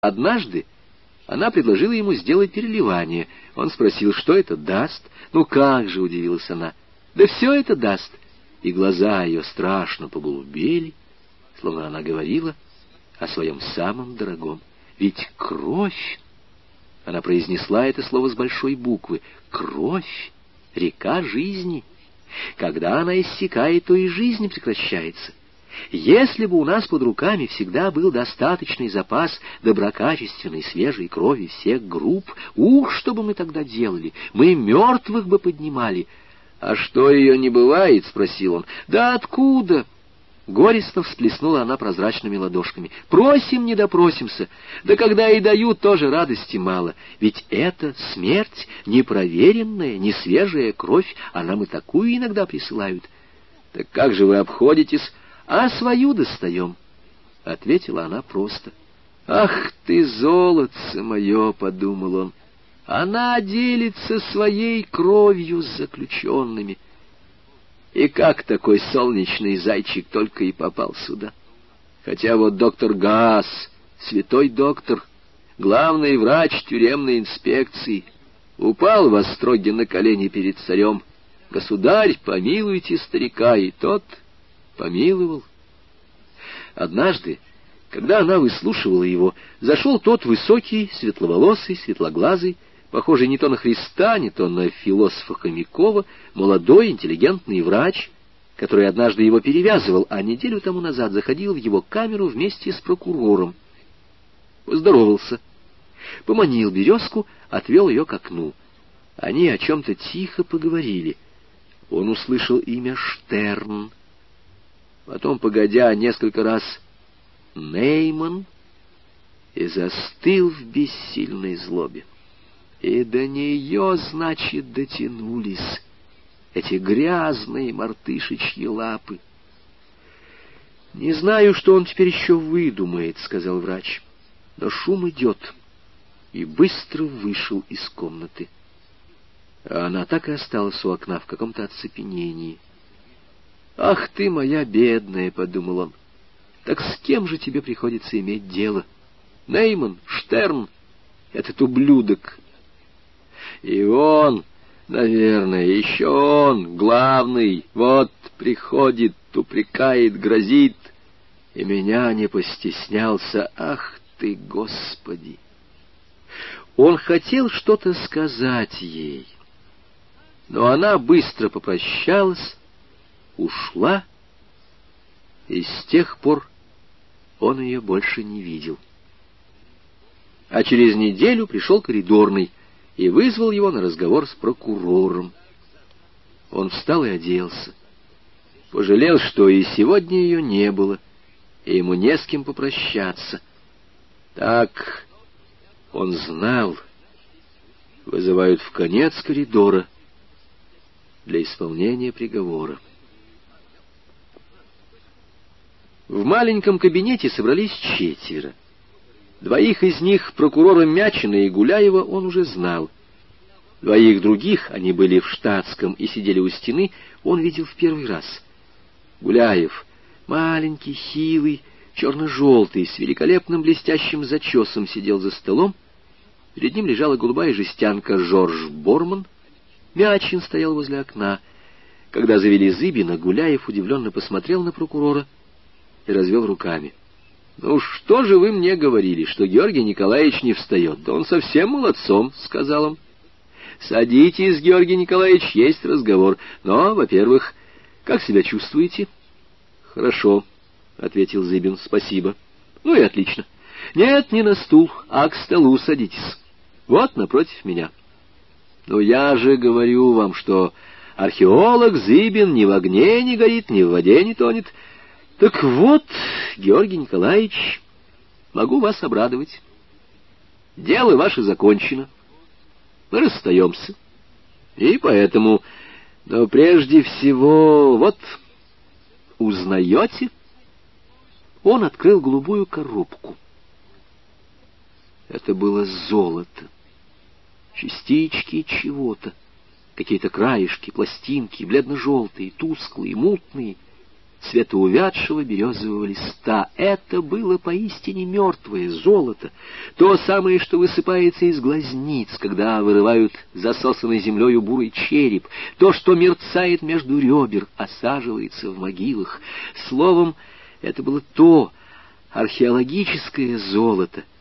Однажды она предложила ему сделать переливание. Он спросил, что это даст. «Ну как же!» — удивилась она. «Да все это даст!» И глаза ее страшно поголубели, словно она говорила о своем самом дорогом. Ведь кровь... Она произнесла это слово с большой буквы. Кровь — река жизни. Когда она иссякает, то и жизнь прекращается. Если бы у нас под руками всегда был достаточный запас доброкачественной свежей крови всех групп, ух, что бы мы тогда делали! Мы мертвых бы поднимали. — А что ее не бывает? — спросил он. — Да откуда? Горестно всплеснула она прозрачными ладошками. «Просим, не допросимся. Да когда и дают, тоже радости мало. Ведь это смерть, непроверенная, не свежая кровь, а нам и такую иногда присылают». «Так как же вы обходитесь?» «А свою достаем», — ответила она просто. «Ах ты, золотце мое!» — подумал он. «Она делится своей кровью с заключенными». И как такой солнечный зайчик только и попал сюда? Хотя вот доктор Гаас, святой доктор, главный врач тюремной инспекции, упал в остроге на колени перед царем. «Государь, помилуйте старика!» И тот помиловал. Однажды, когда она выслушивала его, зашел тот высокий, светловолосый, светлоглазый, похожий не то на Христа, не то на философа Хомякова, молодой, интеллигентный врач, который однажды его перевязывал, а неделю тому назад заходил в его камеру вместе с прокурором. Поздоровался, поманил березку, отвел ее к окну. Они о чем-то тихо поговорили. Он услышал имя Штерн, потом, погодя несколько раз, Нейман, и застыл в бессильной злобе. И до нее, значит, дотянулись эти грязные мартышечьи лапы. «Не знаю, что он теперь еще выдумает», — сказал врач. «Но шум идет» и быстро вышел из комнаты. А она так и осталась у окна в каком-то оцепенении. «Ах ты, моя бедная!» — подумал он. «Так с кем же тебе приходится иметь дело? Нейман, Штерн, этот ублюдок!» И он, наверное, еще он, главный, вот приходит, упрекает, грозит, и меня не постеснялся. Ах ты, Господи! Он хотел что-то сказать ей, но она быстро попрощалась, ушла, и с тех пор он ее больше не видел. А через неделю пришел коридорный и вызвал его на разговор с прокурором. Он встал и оделся. Пожалел, что и сегодня ее не было, и ему не с кем попрощаться. Так он знал, вызывают в конец коридора для исполнения приговора. В маленьком кабинете собрались четверо. Двоих из них, прокурора Мячина и Гуляева, он уже знал. Двоих других, они были в штатском и сидели у стены, он видел в первый раз. Гуляев, маленький, хилый, черно-желтый, с великолепным блестящим зачесом, сидел за столом. Перед ним лежала голубая жестянка Жорж Борман. Мячин стоял возле окна. Когда завели Зыбина, Гуляев удивленно посмотрел на прокурора — и развел руками. «Ну что же вы мне говорили, что Георгий Николаевич не встает? Да он совсем молодцом», — сказал он. «Садитесь, Георгий Николаевич, есть разговор. Но, во-первых, как себя чувствуете?» «Хорошо», — ответил Зыбин, — «спасибо». «Ну и отлично. Нет, не на стул, а к столу садитесь. Вот напротив меня». «Ну я же говорю вам, что археолог Зыбин ни в огне не горит, ни в воде не тонет». Так вот, Георгий Николаевич, могу вас обрадовать. Дело ваше закончено. Мы расстаемся. И поэтому, но прежде всего, вот, узнаете? Он открыл голубую коробку. Это было золото. Частички чего-то. Какие-то краешки, пластинки, бледно-желтые, тусклые, мутные — цвета увядшего березового листа. Это было поистине мертвое золото, то самое, что высыпается из глазниц, когда вырывают засосанный землею бурый череп, то, что мерцает между ребер, осаживается в могилах. Словом, это было то археологическое золото —